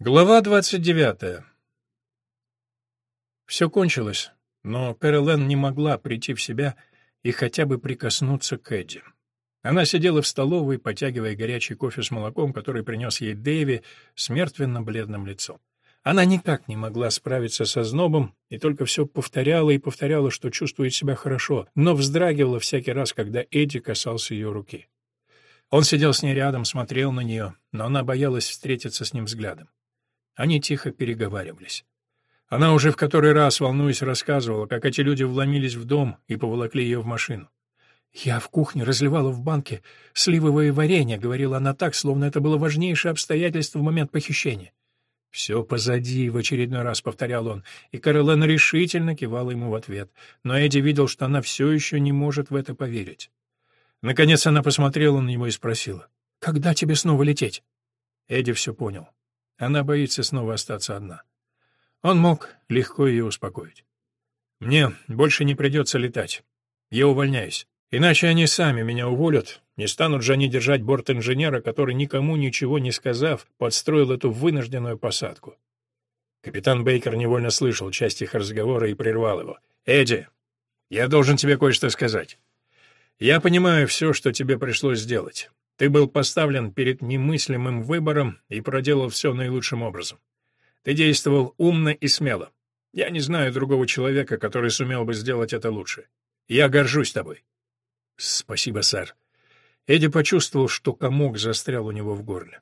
Глава двадцать девятая. Все кончилось, но Кэролэн не могла прийти в себя и хотя бы прикоснуться к Эдди. Она сидела в столовой, потягивая горячий кофе с молоком, который принес ей Дэви с мертвенно-бледным лицом. Она никак не могла справиться со знобом и только все повторяла и повторяла, что чувствует себя хорошо, но вздрагивала всякий раз, когда Эдди касался ее руки. Он сидел с ней рядом, смотрел на нее, но она боялась встретиться с ним взглядом. Они тихо переговаривались. Она уже в который раз, волнуясь, рассказывала, как эти люди вломились в дом и поволокли ее в машину. «Я в кухне разливала в банке сливовое варенье», — говорила она так, словно это было важнейшее обстоятельство в момент похищения. «Все позади», — в очередной раз повторял он, и Каролен решительно кивала ему в ответ. Но Эдди видел, что она все еще не может в это поверить. Наконец она посмотрела на него и спросила, «Когда тебе снова лететь?» Эдди все понял. Она боится снова остаться одна. Он мог легко ее успокоить. «Мне больше не придется летать. Я увольняюсь. Иначе они сами меня уволят. Не станут же они держать борт-инженера, который, никому ничего не сказав, подстроил эту вынужденную посадку». Капитан Бейкер невольно слышал часть их разговора и прервал его. «Эдди, я должен тебе кое-что сказать. Я понимаю все, что тебе пришлось сделать. Ты был поставлен перед немыслимым выбором и проделал все наилучшим образом. Ты действовал умно и смело. Я не знаю другого человека, который сумел бы сделать это лучше. Я горжусь тобой. Спасибо, сэр. Эдди почувствовал, что комок застрял у него в горле.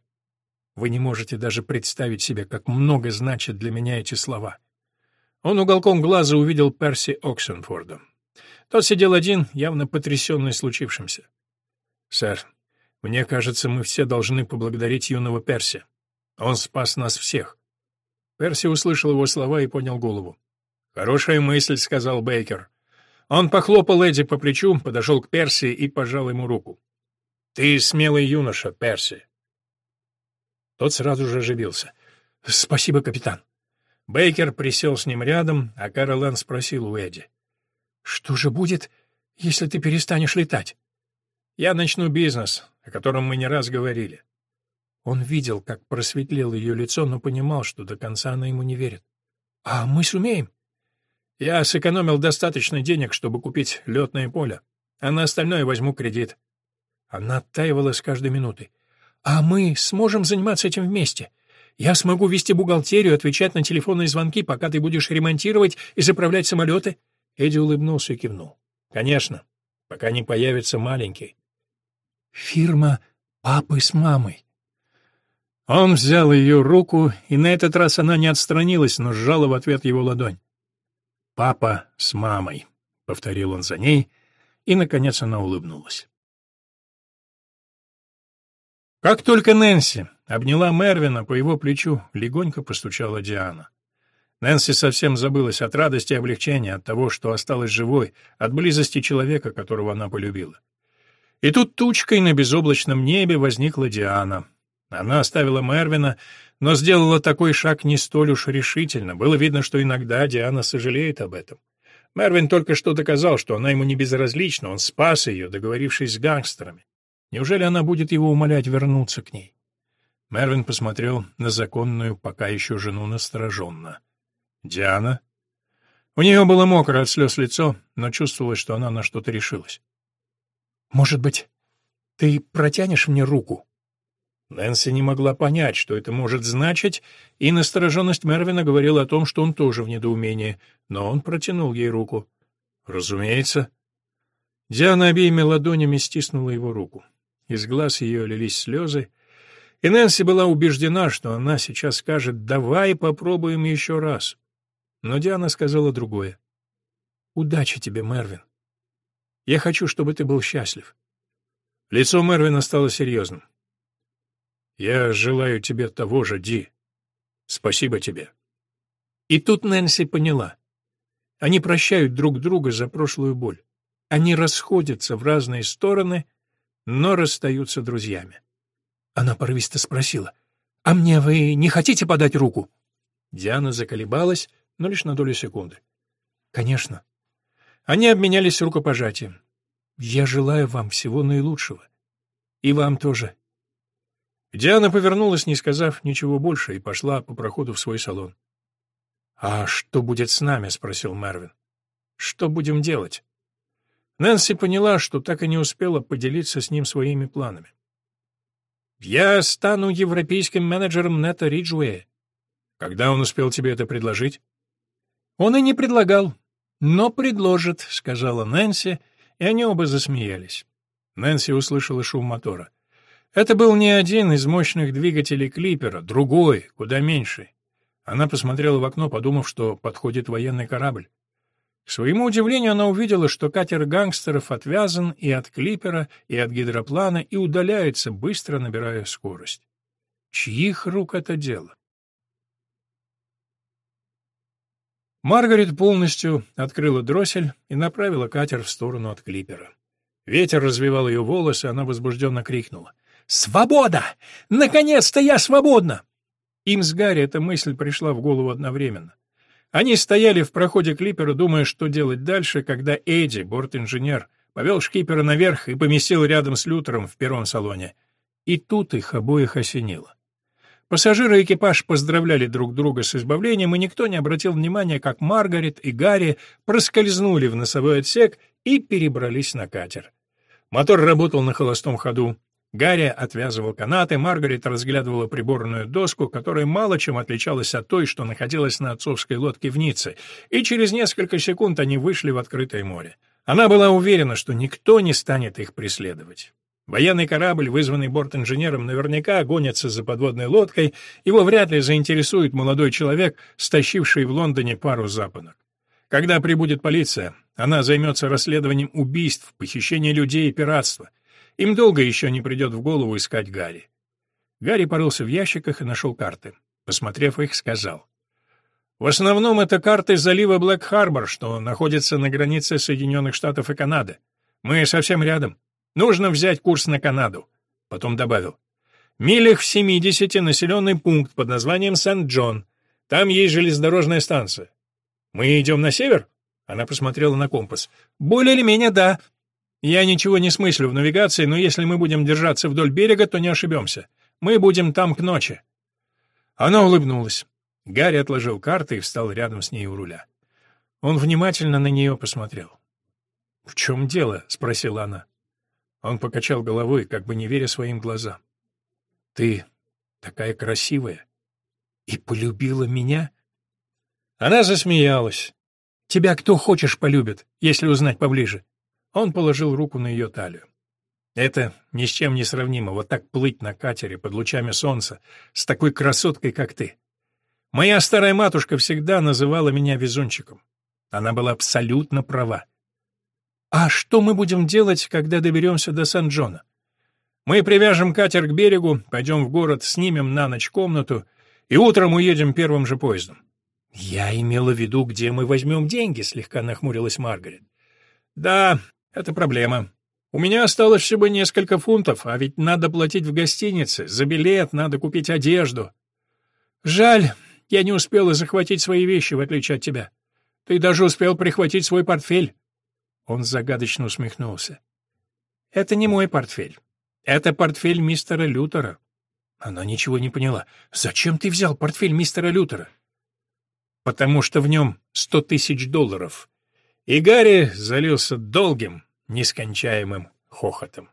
Вы не можете даже представить себе, как много значат для меня эти слова. Он уголком глаза увидел Перси Оксенфорда. Тот сидел один, явно потрясенный случившимся. «Сэр, мне кажется, мы все должны поблагодарить юного Перси. Он спас нас всех. Перси услышал его слова и поднял голову. «Хорошая мысль», — сказал Бейкер. Он похлопал Эдди по плечу, подошел к Перси и пожал ему руку. «Ты смелый юноша, Перси». Тот сразу же оживился. «Спасибо, капитан». Бейкер присел с ним рядом, а Кэролэн спросил у Эдди. «Что же будет, если ты перестанешь летать?» «Я начну бизнес, о котором мы не раз говорили. Он видел, как просветлело ее лицо, но понимал, что до конца она ему не верит. «А мы сумеем?» «Я сэкономил достаточно денег, чтобы купить летное поле, а на остальное возьму кредит». Она оттаивала с каждой минутой. «А мы сможем заниматься этим вместе? Я смогу вести бухгалтерию, отвечать на телефонные звонки, пока ты будешь ремонтировать и заправлять самолеты?» Эдди улыбнулся и кивнул. «Конечно, пока не появится маленький». Фирма папы с мамой. Он взял ее руку, и на этот раз она не отстранилась, но сжала в ответ его ладонь. «Папа с мамой», — повторил он за ней, и, наконец, она улыбнулась. Как только Нэнси обняла Мервина по его плечу, легонько постучала Диана. Нэнси совсем забылась от радости и облегчения, от того, что осталась живой, от близости человека, которого она полюбила. И тут тучкой на безоблачном небе возникла Диана. Она оставила Мервина, но сделала такой шаг не столь уж решительно. Было видно, что иногда Диана сожалеет об этом. Мервин только что доказал, что она ему не безразлична, он спас ее, договорившись с гангстерами. Неужели она будет его умолять вернуться к ней? Мервин посмотрел на законную, пока еще жену настороженно. «Диана?» У нее было мокрое от слез лицо, но чувствовалось, что она на что-то решилась. Может быть, ты протянешь мне руку?» Нэнси не могла понять, что это может значить, и настороженность Мервина говорила о том, что он тоже в недоумении, но он протянул ей руку. «Разумеется». Диана обеими ладонями стиснула его руку. Из глаз ее лились слезы, и Нэнси была убеждена, что она сейчас скажет «давай попробуем еще раз». Но Диана сказала другое. «Удачи тебе, Мервин. Я хочу, чтобы ты был счастлив». Лицо Мервина стало серьезным. «Я желаю тебе того же, Ди. Спасибо тебе». И тут Нэнси поняла. Они прощают друг друга за прошлую боль. Они расходятся в разные стороны, но расстаются друзьями. Она порывисто спросила, «А мне вы не хотите подать руку?» Диана заколебалась, но лишь на долю секунды. «Конечно. Они обменялись рукопожатием. «Я желаю вам всего наилучшего. И вам тоже». Диана повернулась, не сказав ничего больше, и пошла по проходу в свой салон. «А что будет с нами?» — спросил Мервин. «Что будем делать?» Нэнси поняла, что так и не успела поделиться с ним своими планами. «Я стану европейским менеджером Нета Риджуэя». «Когда он успел тебе это предложить?» «Он и не предлагал, но предложит», — сказала Нэнси, и они оба засмеялись. Нэнси услышала шум мотора. Это был не один из мощных двигателей клипера, другой, куда меньший. Она посмотрела в окно, подумав, что подходит военный корабль. К своему удивлению, она увидела, что катер гангстеров отвязан и от клипера, и от гидроплана, и удаляется, быстро набирая скорость. Чьих рук это дело? Маргарет полностью открыла дроссель и направила катер в сторону от клипера. Ветер развивал ее волосы, она возбужденно крикнула. «Свобода! Наконец-то я свободна!» Им с Гарри эта мысль пришла в голову одновременно. Они стояли в проходе клипера, думая, что делать дальше, когда Эдди, борт-инженер, повел шкипера наверх и поместил рядом с Лютером в первом салоне. И тут их обоих осенило. Пассажиры и экипаж поздравляли друг друга с избавлением, и никто не обратил внимания, как Маргарет и Гарри проскользнули в носовой отсек и перебрались на катер. Мотор работал на холостом ходу. Гарри отвязывал канаты, Маргарет разглядывала приборную доску, которая мало чем отличалась от той, что находилась на отцовской лодке в Ницце, и через несколько секунд они вышли в открытое море. Она была уверена, что никто не станет их преследовать. Военный корабль, вызванный борт-инженером, наверняка гонится за подводной лодкой, его вряд ли заинтересует молодой человек, стащивший в Лондоне пару запонок. Когда прибудет полиция, она займется расследованием убийств, похищения людей и пиратства. Им долго еще не придет в голову искать Гарри. Гарри порылся в ящиках и нашел карты. Посмотрев их, сказал. «В основном это карты залива Блэк-Харбор, что находится на границе Соединенных Штатов и Канады. Мы совсем рядом. Нужно взять курс на Канаду». Потом добавил. «Милях в 70 населенный пункт под названием Сент-Джон. Там есть железнодорожная станция. Мы идем на север?» Она посмотрела на компас. «Более или менее да. Я ничего не смыслю в навигации, но если мы будем держаться вдоль берега, то не ошибемся. Мы будем там к ночи». Она улыбнулась. Гарри отложил карты и встал рядом с ней у руля. Он внимательно на нее посмотрел. «В чем дело?» — спросила она. Он покачал головой, как бы не веря своим глазам. «Ты такая красивая и полюбила меня?» Она засмеялась. «Тебя кто хочешь полюбит, если узнать поближе. Он положил руку на ее талию. Это ни с чем не сравнимо, вот так плыть на катере под лучами солнца с такой красоткой, как ты. Моя старая матушка всегда называла меня везунчиком. Она была абсолютно права. А что мы будем делать, когда доберемся до Сан-Джона? Мы привяжем катер к берегу, пойдем в город, снимем на ночь комнату и утром уедем первым же поездом. Я имела в виду, где мы возьмем деньги, слегка нахмурилась Маргарет. Да, это проблема. У меня осталось всего несколько фунтов, а ведь надо платить в гостинице, за билет надо купить одежду. Жаль, я не успела захватить свои вещи, в отличие от тебя. Ты даже успел прихватить свой портфель. Он загадочно усмехнулся. Это не мой портфель. Это портфель мистера Лютера. Она ничего не поняла. Зачем ты взял портфель мистера Лютера? Потому что в нем сто тысяч долларов. И Гарри залился долгим, нескончаемым хохотом.